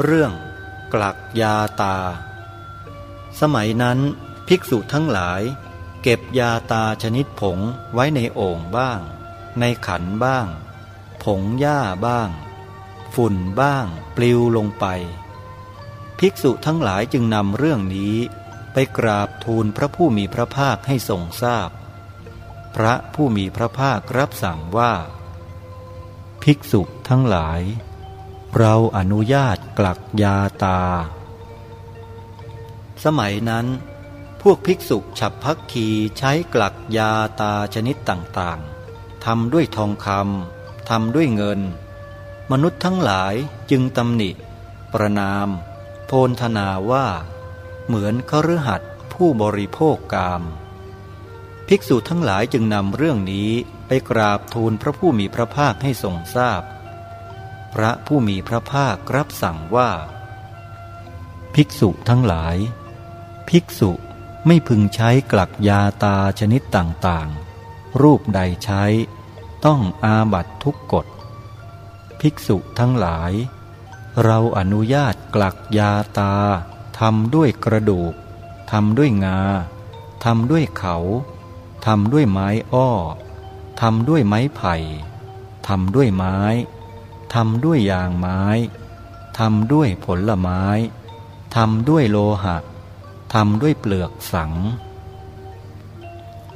เรื่องกลักยาตา สมัยนั้นภิกษุทั้งหลาย เก็บยาตาชนิดผงไว้ในโอ่งบ้าง ในขันบ้าง ผงหญ้าบ้าง ฝุ่นบ้าง ปลิวลงไป ภิกษุทั้งหลายจึงนำเรื่องนี้ไปกราบทูลพระผู้มีพระภาคให้ทรงทราบพพระผู้มีพระภาครับสั่งว่า ภิกษุทั้งหลาย เราอนุญาตกลักยาตา สมัยนั้น พวกภิกษุฉับพักคีใช้กลักยาตาชนิดต่างๆทำด้วยทองคำทำด้วยเงิน มนุษย์ทั้งหลายจึงตำหนิ ประนาม โพนธนาว่า เหมือนคฤหัสถ์ผู้บริโภคกาม ภิกษุทั้งหลายจึงนำเรื่องนี้ไปกราบทูลพระผู้มีพระภาคให้ทรงทราบพ พระผู้มีพระภาครับสั่งว่า ภิกษุทั้งหลาย ภิกษุไม่พึงใช้กลักยาตาชนิดต่างๆ รูปใดใช้ ต้องอาบัตทุกกฎ ภิกษุทั้งหลาย เราอนุญาตกลักยาตาทำด้วยกระดูกทำด้วยงาทำด้วยเขาทำด้วยไม้อ้อทำด้วยไม้ไผ่ทำด้วยไม้ ทำด้วยยางไม้ทำด้วยผลไม้ทำด้วยโลหะทำด้วยเปลือกสัง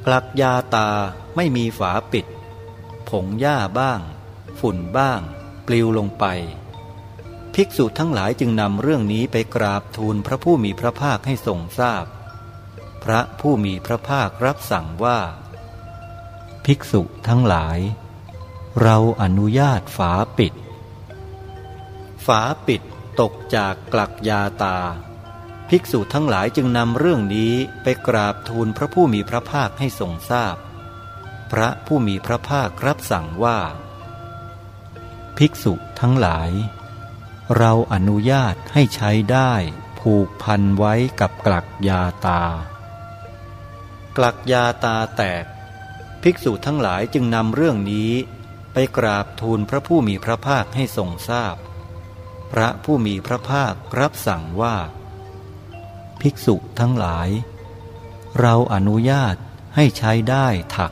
กลักยาตาไม่มีฝาปิด ผงหญ้าบ้าง ฝุ่นบ้าง ปลิวลงไป ภิกษุทั้งหลายจึงนำเรื่องนี้ไปกราบทูลพระผู้มีพระภาคให้ทรงทราบพพระผู้มีพระภาครับสั่งว่า ภิกษุทั้งหลาย เราอนุญาตฝาปิด ฝาปิดตกจากกลักยาตา ภิกษุทั้งหลายจึงนำเรื่องนี้ไปกราบทูลพระผู้มีพระภาคให้ทรงทราบพพระผู้มีพระภาครับสั่งว่า ภิกษุทั้งหลาย เราอนุญาตให้ใช้ได้ผูกพันไว้กับกลักยาตา กลักยาตาแตก ภิกษุทั้งหลายจึงนำเรื่องนี้ไปกราบทูลพระผู้มีพระภาคให้ทรงทราบพ พระผู้มีพระภาครับสั่งว่า ภิกษุทั้งหลาย เราอนุญาตให้ใช้ได้ถัก